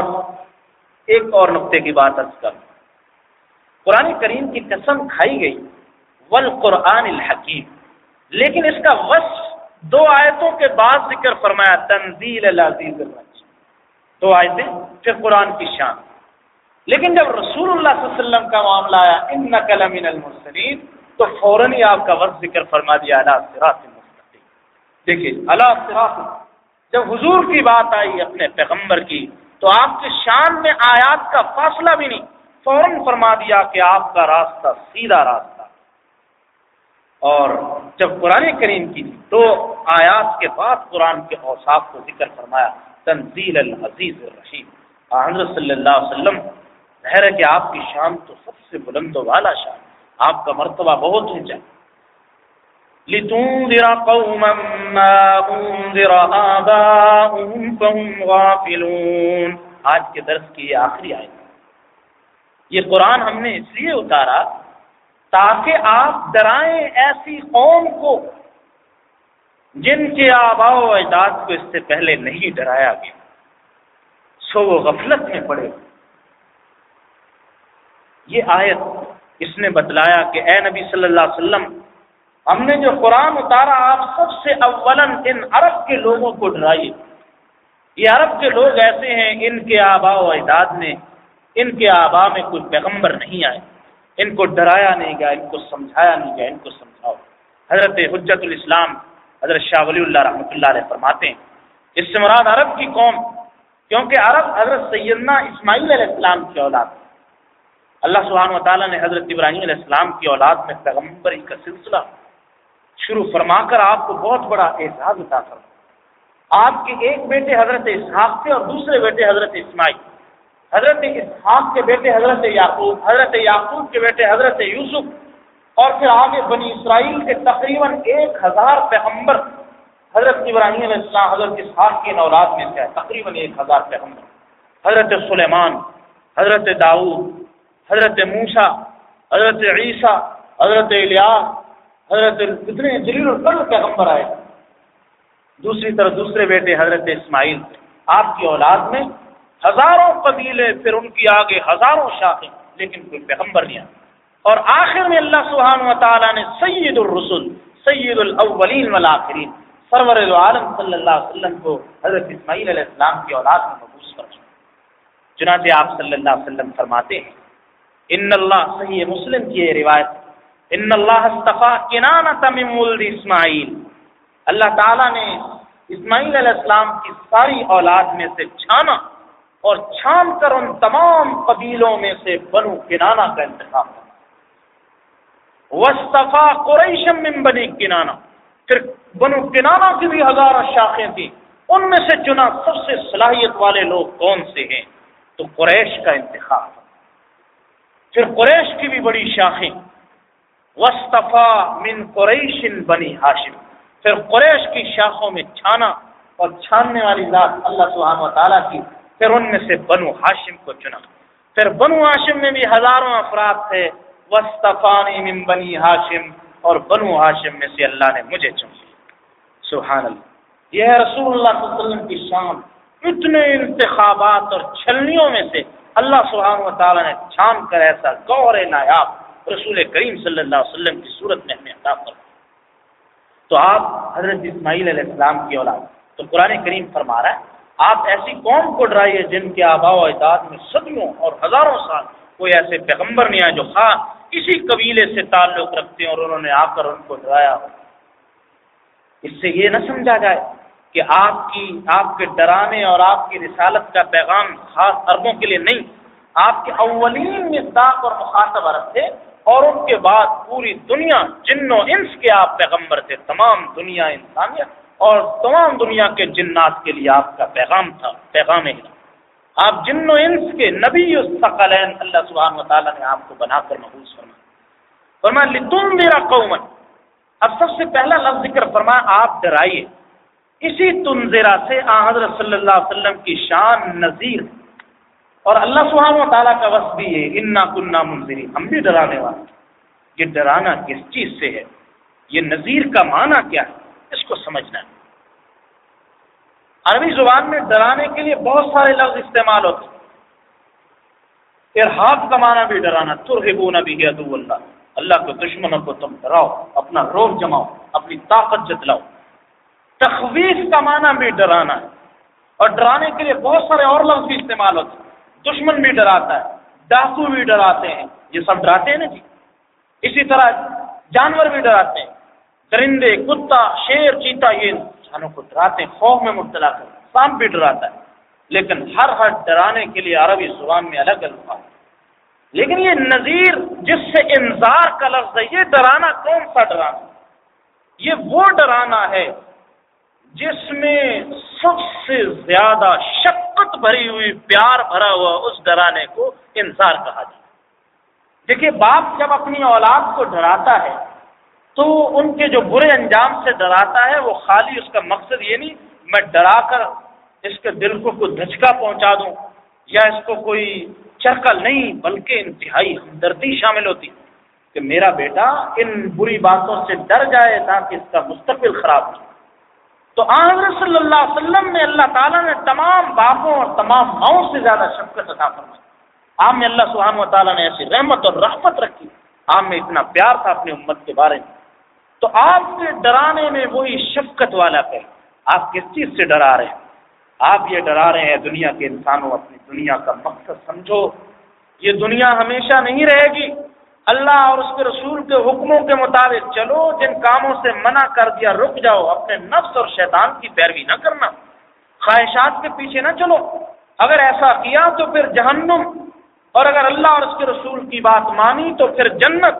ایک اور نقطے کی بات ارض کر۔ قرآن کریم کی قسم کھائی گئی ول قرآن الحکیم۔ لیکن اس کا وصف دو آیتوں کے بعد ذکر فرمایا، تنزیل العزیز دو آیتیں، پھر قرآن کی شان۔ لیکن جب رسول اللہ صلی اللہ علیہ وسلم کا معاملہ آیا ان نقل من المرسلین تو فوراً ہی آپ کا وقت ذکر فرما دیا اللہ سراط دیکھیے اللہ سراط جب حضور کی بات آئی اپنے پیغمبر کی، تو آپ کے شان میں آیات کا فاصلہ بھی نہیں، فوراً فرما دیا کہ آپ کا راستہ سیدھا راستہ۔ اور جب قرآن کریم کی دو آیات کے بعد قرآن کے اوصاف کو ذکر فرمایا، تنزیل العزیز الرحیم۔ حضرت صلی اللہ علیہ وسلم ظاہر ہے کہ آپ کی شان تو سب سے بلند و والا شان آپ کا مرتبہ بہت اونچا لتنذر قوما ما آج کے درس کی یہ آخری آیت یہ قرآن ہم نے اس لیے اتارا تاکہ آپ ڈرائیں ایسی قوم کو جن کے آبا و اجداد کو اس سے پہلے نہیں ڈرایا گیا۔ سو وہ غفلت میں پڑے۔ یہ آیت اس نے بتلایا کہ اے نبی صلی اللہ علیہ وسلم، ہم نے جو قرآن اتارا، آپ سب سے اولن ان عرب کے لوگوں کو ڈرائیے۔ یہ عرب کے لوگ ایسے ہیں، ان کے آبا و اجداد نے، ان کے آبا میں کوئی پیغمبر نہیں آئے۔ ان کو ڈرایا نہیں گیا، ان کو سمجھایا نہیں گیا، ان کو سمجھاؤ۔ حضرت حجت الاسلام، حضرت شاہ ولی اللہ رحمۃ اللہ علیہ فرماتے ہیں، اس سے مراد عرب کی قوم، کیونکہ عرب حضرت سیدنا اسماعیل علیہ السلام کی اولاد۔ اللہ سبحانہ و تعالیٰ نے حضرت ابراہیم علیہ السلام کی اولاد میں پیغمبری کا سلسلہ شروع فرما کر آپ کو بہت بڑا احساس عطا فرما۔ آپ کے ایک بیٹے حضرت اسحاق تھے اور دوسرے بیٹے حضرت اسماعیل۔ حضرت اسحاق کے بیٹے حضرت یعقوب حضرت یعقوب کے بیٹے حضرت یوسف اور پھر آگے بنی اسرائیل کے تقریباً ایک ہزار پیغمبر حضرت ابراہیم علیہ السلام، حضرت اسحاق کی نولاد میں سے تقریباً ایک ہزار پیغمبر۔ حضرت سلیمان، حضرت داؤد حضرت موسا حضرت عیسیٰ، حضرت الیاس، حضرت کتنے جلیل القدر پیغمبر آئے۔ دوسری طرف دوسرے بیٹے حضرت اسماعیل آپ کی اولاد میں ہزاروں قبیلے، پھر ان کی آگے ہزاروں شاخیں، لیکن کوئی پیغمبر نہیں آیا اور آخر میں اللہ سبحانہ و تعالیٰ نے سید الرسل، سید الاولین والآخرین، سرور العالم صلی اللہ علیہ وسلم کو حضرت اسماعیل علیہ السلام کی اولاد میں محبوس کر چنانچہ آپ صلی اللہ علیہ وسلم فرماتے ہیں ان اللہ صحیح مسلم کی یہ روایت ان اللہ استفا کنانا تمیم ولد اسماعیل۔ اللہ تعالیٰ نے اسماعیل علیہ السلام کی ساری اولاد میں سے چھانا اور چھان کر ان تمام قبیلوں میں سے بنو کنانا کا انتخاب وصطفا قریشم من بنی کنانا پھر بنو کنانا کی بھی ہزارہ شاخیں تھیں۔ ان میں سے چنا سب سے صلاحیت والے لوگ کون سے ہیں؟ تو قریش کا انتخاب۔ پھر قریش کی بھی بڑی شاخیں۔ وصطفا من قریش بنی ہاشم پھر قریش کی شاخوں میں چھانا اور چھاننے والی ذات اللہ سبحانہ و تعالیٰ کی، پھر ان میں سے بنو ہاشم کو چنا۔ پھر بنو ہاشم میں بھی ہزاروں افراد تھے۔ وسطفانی من بنی ہاشم اور بنو ہاشم میں سے اللہ نے مجھے چن لیا۔ سبحان اللہ۔ یہ ہے رسول اللہ صلی اللہ علیہ وسلم کی شان۔ اتنے انتخابات اور چھلنیوں میں سے اللہ سبحانہ و تعالیٰ نے چھان کر ایسا گور نایاب رسول کریم صلی اللہ علیہ وسلم کی صورت میں ہمیں عطا کر تو آپ حضرت اسماعیل علیہ السلام کی اولاد، تو قرآن کریم فرما رہا ہے، آپ ایسی قوم کو ڈرائیے جن کے آبا و اجداد میں صدیوں اور ہزاروں سال کوئی ایسے پیغمبر نہیں آئے جو خاص کسی قبیلے سے تعلق رکھتے ہیں اور انہوں نے آ کر ان کو ڈرایا ہو۔ اس سے یہ نہ سمجھا جائے کہ آپ کی، آپ کے ڈرانے اور آپ کی رسالت کا پیغام خاص عربوں کے لیے نہیں، آپ کے اولین مصداق اور مخاطب عرب تھے اور ان کے بعد پوری دنیا جن و انس کے آپ پیغمبر تھے، تمام دنیا انسانیت اور تمام دنیا کے جنات کے لیے آپ کا پیغام تھا، پیغام ہی آپ جن و انس کے نبی الثقلین، اللہ سبحانہ و تعالیٰ نے آپ کو بنا کر محبوس فرما فرمایا لتم میرا قومن اب سب سے پہلا لفظ ذکر فرمایا، آپ ڈرائیے۔ اسی تنظرا سے حضرت صلی اللہ علیہ وسلم کی شان نذیر اور اللہ سبحانہ و تعالیٰ کا وصف بھی ہے، انا کنہ منظری ہم بھی ڈرانے والے یہ ڈرانا کس چیز سے ہے؟ یہ نذیر کا معنی کیا ہے؟ اس کو سمجھنا ہے۔ عربی زبان میں ڈرانے کے لیے بہت سارے لفظ استعمال ہوتے ہیں۔ ارحاب کا معنی بھی ڈرانا ترہبون بھی ادو اللہ۔ اللہ کے دشمنوں کو تم ڈراؤ، اپنا روح جماؤ، اپنی طاقت جتلاؤ۔ تخویف کا معنی بھی ڈرانا ہے۔ اور ڈرانے کے لیے بہت سارے اور لفظ بھی استعمال ہوتے ہیں۔ دشمن بھی ڈراتا ہے، ڈاکو بھی ڈراتے ہیں۔ یہ سب ڈراتے ہیں نا جی؟ اسی طرح جانور بھی ڈراتے ہیں۔ درندے، کتا، شیر، چیتا، یہ انسانوں کو ڈراتے ہیں، خوف میں مبتلا کر سانپ بھی ڈراتا ہے۔ لیکن ہر ہر ڈرانے کے لیے عربی زبان میں الگ الفاظ۔ لیکن یہ نذیر جس سے انذار کا لفظ ہے، یہ ڈرانا کون سا ڈرانا یہ وہ ڈرانا ہے جس میں سب سے زیادہ شکت بھری ہوئی پیار بھرا ہوا اس ڈرانے کو انسار کہا جائے دیکھیے، باپ جب اپنی اولاد کو ڈراتا ہے، تو ان کے جو برے انجام سے ڈراتا ہے، وہ خالی اس کا مقصد یہ نہیں، میں ڈرا کر اس کے دل کو کوئی دھچکا پہنچا دوں یا اس کو کوئی چرکل نہیں، بلکہ انتہائی ہمدردی شامل ہوتی کہ میرا بیٹا ان بری باتوں سے ڈر جائے تاکہ اس کا مستقبل خراب ہو۔ تو حضرت صلی اللہ علیہ وسلم نے اللہ تعالیٰ نے تمام باپوں اور تمام ماؤں سے زیادہ شفقت عطا فرمائی۔ عام میں اللہ سبحانہ و تعالیٰ نے ایسی رحمت اور رحمت رکھی۔ عام میں اتنا پیار تھا اپنی امت کے بارے میں۔ تو آپ کے ڈرانے میں وہی شفقت والا کہ آپ کس چیز سے ڈرا رہے ہیں؟ آپ یہ ڈرا رہے ہیں، دنیا کے انسانوں، اپنی دنیا کا مقصد سمجھو۔ یہ دنیا ہمیشہ نہیں رہے گی۔ اللہ اور اس کے رسول کے حکموں کے مطابق چلو، جن کاموں سے منع کر دیا، رک جاؤ، اپنے نفس اور شیطان کی پیروی نہ کرنا۔ خواہشات کے پیچھے نہ چلو۔ اگر ایسا کیا تو پھر جہنم۔ اور اگر اللہ اور اس کے رسول کی بات مانی تو پھر جنت۔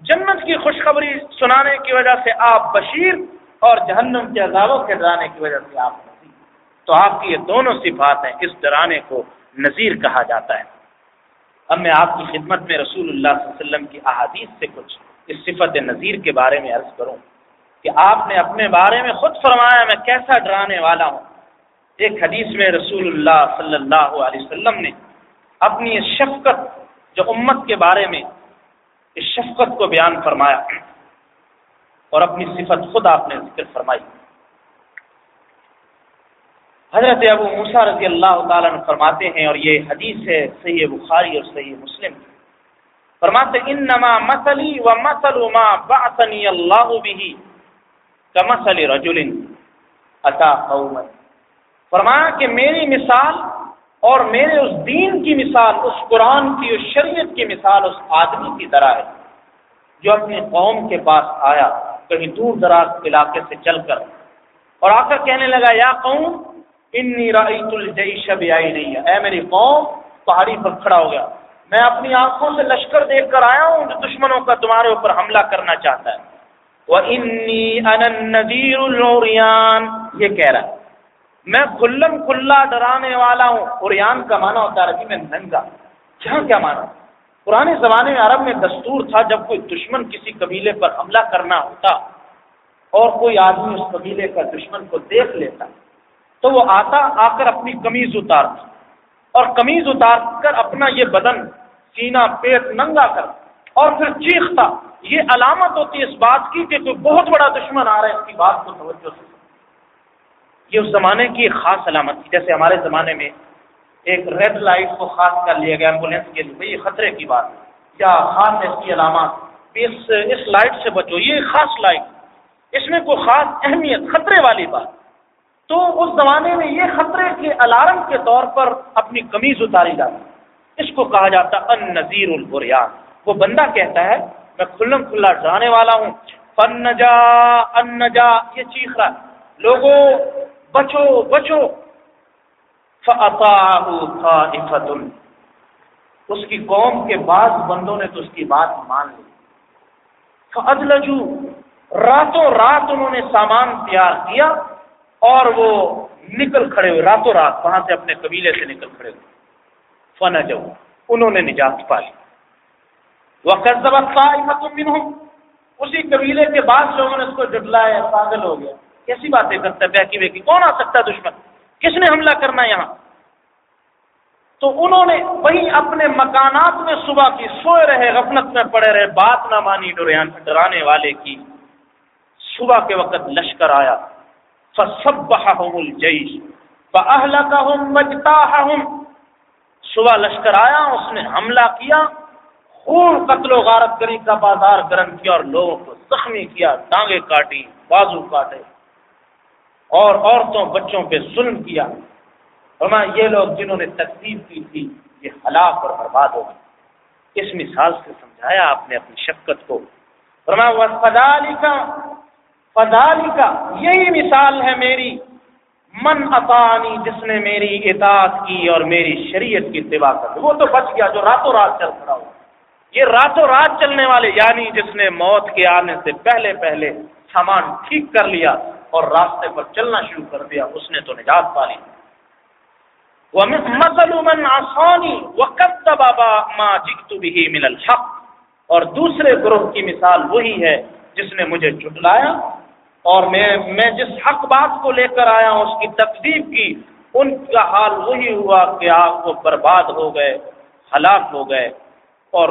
جنت کی خوشخبری سنانے کی وجہ سے آپ بشیر اور جہنم کے عذابوں کے ڈرانے کی وجہ سے آپ نذیر تو آپ کی یہ دونوں صفات ہیں، اس ڈرانے کو نذیر کہا جاتا ہے۔ اب میں آپ کی خدمت میں رسول اللہ صلی اللہ علیہ وسلم کی احادیث سے کچھ اس صفت نظیر کے بارے میں عرض کروں کہ آپ نے اپنے بارے میں خود فرمایا میں کیسا ڈرانے والا ہوں۔ ایک حدیث میں رسول اللہ صلی اللہ علیہ وسلم نے اپنی اس شفقت جو امت کے بارے میں اس شفقت کو بیان فرمایا اور اپنی صفت خود آپ نے ذکر فرمائی۔ حضرت ابو موسا رضی اللہ تعالیٰ نے فرماتے ہیں اور یہ حدیث ہے صحیح بخاری اور صحیح مسلم فرماتے ان نما مسلی و مسل ما بعثنی اللہ بھی کمسل رجل عطا قومت فرمایا کہ میری مثال اور میرے اس دین کی مثال، اس قرآن کی، اس شریعت کی مثال اس آدمی کی طرح ہے جو اپنی قوم کے پاس آیا، کہیں دور دراز علاقے سے چل کر۔ اور آ کر کہنے لگا، یا قوم انی رائت الجیش بیائی نہیں ہے اے میری قوم، پہاڑی پر کھڑا ہو گیا۔ میں اپنی آنکھوں سے لشکر دیکھ کر آیا ہوں جو دشمنوں کا تمہارے اوپر حملہ کرنا چاہتا ہے۔ وہ انی النذیر العریان یہ کہہ رہا ہے۔ میں کھلم کھلا ڈرانے والا ہوں۔ اریان کا معنی ہوتا ہے عربی میں ننگا۔ یہاں کیا معنی پرانے زمانے میں عرب میں دستور تھا جب کوئی دشمن کسی قبیلے پر حملہ کرنا ہوتا اور کوئی آدمی اس قبیلے کا دشمن کو دیکھ لیتا۔ تو وہ آتا آ کر اپنی کمیز اتارتا اور کمیز اتار کر اپنا یہ بدن سینا پیٹ ننگا کر اور پھر چیختا۔ یہ علامت ہوتی ہے اس بات کی کہ کوئی بہت بڑا دشمن آ رہا ہے اس کی بات کو توجہ سے یہ اس زمانے کی ایک خاص علامت تھی۔ جیسے ہمارے زمانے میں ایک ریڈ لائٹ کو خاص کر لیا گیا ایمبولینس کے لیے، یہ خطرے کی بات یا خاص ایسی علامات؟ اس اس لائٹ سے بچو، یہ خاص لائٹ۔ اس میں کوئی خاص اہمیت، خطرے والی بات۔ تو اس زمانے میں یہ خطرے کے الارم کے طور پر اپنی کمیز اتاری جاتی اس کو کہا جاتا ان نذیر البریان۔ وہ بندہ کہتا ہے، میں کھلم کھلا ڈرانے والا ہوں۔ فن نجا ان نجا یہ چیخ رہا لوگوں بچو۔ بچو اس کی قوم کے بعض بندوں نے تو اس کی بات مان لی۔ فضلجو راتوں رات انہوں نے سامان تیار کیا۔ اور وہ نکل کھڑے ہوئے، راتوں رات وہاں سے اپنے قبیلے سے نکل کھڑے ہوئے۔ فن جو، انہوں نے نجات پا لی۔ منهم۔ اسی قبیلے کے بعد لوگوں نے اس کو جٹلایا پاگل ہو گیا۔ کیسی باتیں کرتا ہے بہکی بہکی کون آ سکتا ہے دشمن؟ کس نے حملہ کرنا یہاں؟ تو انہوں نے وہی اپنے مکانات میں صبح کی سوئے رہے، غفلت میں پڑے رہے، بات نہ مانی ڈرانے والے کی۔ صبح کے وقت لشکر آیا۔ الجیش صبح لشکر آیا، اس نے حملہ کیا، خون قتل و غارت گری کا بازار گرم کیا اور لوگوں کو زخمی کیا ٹانگیں کاٹی، بازو کاٹے۔ اور عورتوں، بچوں پہ ظلم کیا۔ فرمایا، یہ لوگ جنہوں نے تقسیم کی تھی، یہ ہلاک اور برباد ہو گئے۔ اس مثال سے سمجھایا، آپ نے اپنی شفقت کو۔ فرمایا فضالی کا فضالی کا یہی مثال ہے میری۔ من اطانی جس نے میری اطاعت کی اور میری شریعت کی اتباع کر وہ تو بچ گیا جو راتوں رات چل کھڑا ہو۔ یہ راتوں رات چلنے والے یعنی جس نے موت کے آنے سے پہلے پہلے سامان ٹھیک کر لیا اور راستے پر چلنا شروع کر دیا، اس نے تو نجات پا لی۔ من آسانی وقت بابا ماں جگت بھی مل الحق۔ اور دوسرے گروہ کی مثال وہی ہے جس نے مجھے جٹلایا اور میں میں جس حق بات کو لے کر آیا ہوں، اس کی تقسیب کی، ان کا حال وہی ہوا کہ آپ وہ برباد ہو گئے، ہلاک ہو گئے، اور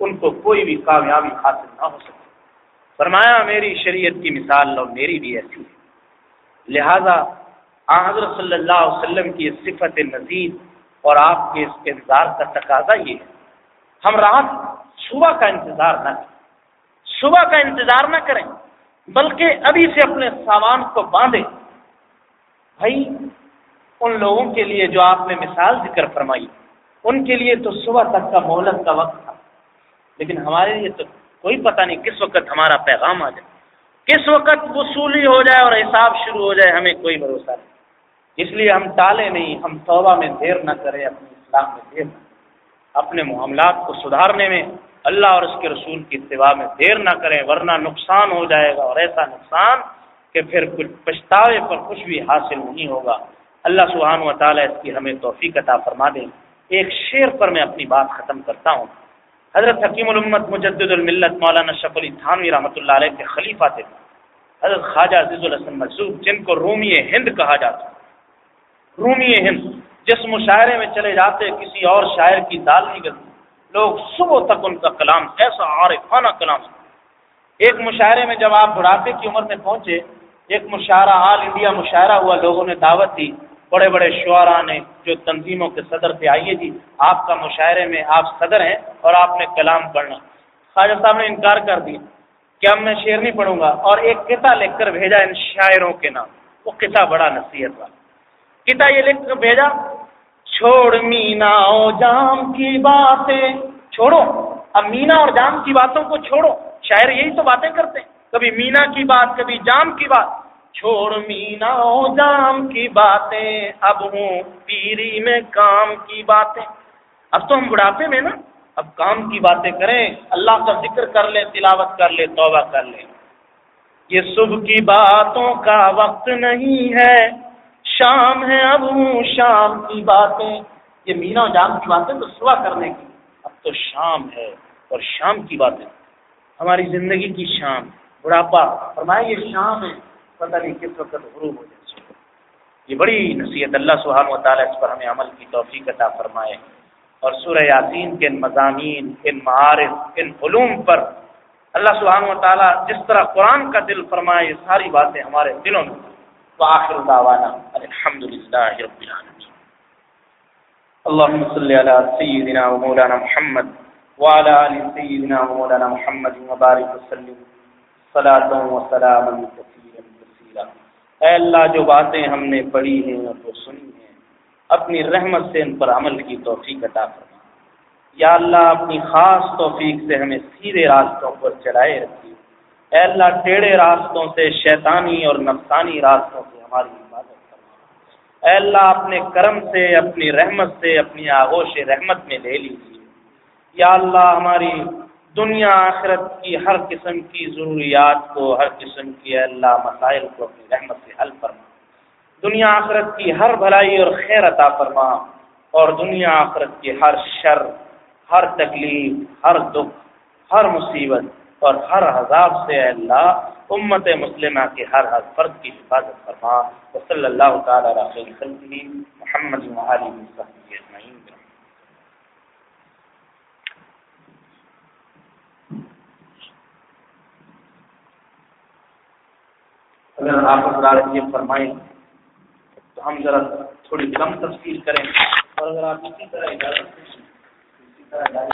ان کو کوئی بھی کامیابی حاصل نہ ہو سکتی فرمایا، میری شریعت کی مثال اور میری بھی ایسی ہے۔ لہذا حضرت صلی اللہ علیہ وسلم کی صفت مزید اور آپ کے اس انتظار کا تقاضا یہ ہے۔ ہم رات صبح کا انتظار نہ کریں۔ صبح کا انتظار نہ کریں۔ بلکہ ابھی سے اپنے سامان کو باندھیں بھائی، ان لوگوں کے لیے جو آپ نے مثال ذکر فرمائی، ان کے لیے تو صبح تک کا مہلت کا وقت تھا۔ لیکن ہمارے لیے تو کوئی پتہ نہیں کس وقت ہمارا پیغام آ جائے۔ کس وقت وصولی ہو جائے اور حساب شروع ہو جائے، ہمیں کوئی بھروسہ نہیں۔ اس لیے ہم ٹالے نہیں، ہم توبہ میں دیر نہ کریں، اپنے اسلام میں دیر نہ اپنے معاملات کو سدھارنے میں اللہ اور اس کے رسول کی اتباع میں دیر نہ کریں، ورنہ نقصان ہو جائے گا اور ایسا نقصان کہ پھر کچھ پچھتاوے پر کچھ بھی حاصل نہیں ہوگا۔ اللہ سبحانہ و تعالیٰ اس کی ہمیں توفیق عطا فرما دیں ایک شعر پر میں اپنی بات ختم کرتا ہوں۔ حضرت حکیم الامت مجدد الملت مولانا شف علی تھانوی رحمۃ اللہ علیہ کے خلیفہ تھے۔ حضرت خواجہ عزیز الحسن مسعود جن کو رومی ہند کہا جاتا رومی ہند جس مشاعرے میں چلے جاتے، کسی اور شاعر کی دال نہیں کرتی لوگ صبح تک ان کا کلام ایسا عارفانہ کلام ایک مشاعرے میں جب آپ بڑھاپے کی عمر میں پہنچے، ایک مشاعرہ آل انڈیا مشاعرہ ہوا، لوگوں نے دعوت دی، بڑے بڑے شعرا نے جو تنظیموں کے صدر تھے آئیے جی آپ کا مشاعرے میں آپ صدر ہیں اور آپ نے کلام پڑھنا۔ خواجہ صاحب نے انکار کر دیا کہ اب میں شعر نہیں پڑھوں گا اور ایک قطع لکھ کر بھیجا ان شاعروں کے نام۔ وہ قطع بڑا نصیحت والا۔ کتا یہ لکھ کر بھیجا چھوڑ مینا او جام کی باتیں۔ چھوڑو، اب مینا اور جام کی باتوں کو چھوڑو۔ شاعر یہی تو باتیں کرتے ہیں۔ کبھی مینا کی بات، کبھی جام کی بات۔ چھوڑ مینا او جام کی باتیں۔ اب ہوں پیری میں کام کی باتیں۔ اب تو ہم بڑھاپے میں نا، اب کام کی باتیں کریں۔ اللہ کا ذکر کر لیں، تلاوت کر لیں، توبہ کر لیں۔ یہ صبح کی باتوں کا وقت نہیں ہے۔ شام ہے، اب ہوں شام کی باتیں۔ یہ مینا و جام کی باتیں تو صبح کرنے کی۔ اب تو شام ہے اور شام کی باتیں۔ ہماری زندگی کی شام۔ بڑھاپا فرمائے یہ شام ہے۔ پتہ نہیں کس وقت غروب ہو جائے۔ یہ بڑی نصیحت اللہ سبحانہ و تعالیٰ اس پر ہمیں عمل کی توفیق عطا فرمائے۔ اور سورہ یاسین کے ان مضامین، ان معارف، ان علوم پر اللہ سبحانہ و تعالیٰ جس طرح قرآن کا دل فرمائے یہ ساری باتیں ہمارے دلوں میں۔ وآخر دعوانا. الحمد لله رب العالمين. اللهم صل على سيدنا ومولانا محمد وعلى آل سيدنا ومولانا محمد وبارك وسلم. صلاة وسلاما كثيرا كثيرا اے اللہ جو باتیں ہم نے پڑھی ہیں اور وہ سنی ہیں اپنی رحمت سے ان پر عمل کی توفیق عطا فرما۔ یا اللہ اپنی خاص توفیق سے ہمیں سیدھے راستوں پر چلائے رکھیے۔ اے اللہ ٹیڑے راستوں سے شیطانی اور نفسانی راستوں سے ہماری حفاظت کرنا اے اللہ اپنے کرم سے، اپنی رحمت سے، اپنی آغوش رحمت میں لے لیجیے۔ یا اللہ ہماری دنیا آخرت کی ہر قسم کی ضروریات کو، ہر قسم کی اللہ مسائل کو اپنی رحمت سے حل فرما۔ دنیا آخرت کی ہر بھلائی اور خیر عطا فرما۔ اور دنیا آخرت کی ہر شر، ہر تکلیف، ہر دکھ، ہر مصیبت اور ہر عذاب سے اے اللہ امت مسلمہ کے ہر ہر فرد کی حفاظت فرما۔ وصلی اللہ تعالی علیہ محمد اجمعین۔ اگر آپ حضرات یہ فرمائیں تو ہم ذرا تھوڑی کم تفصیل کریں۔ اور اگر آپ اسی طرح اجازت اسی طرح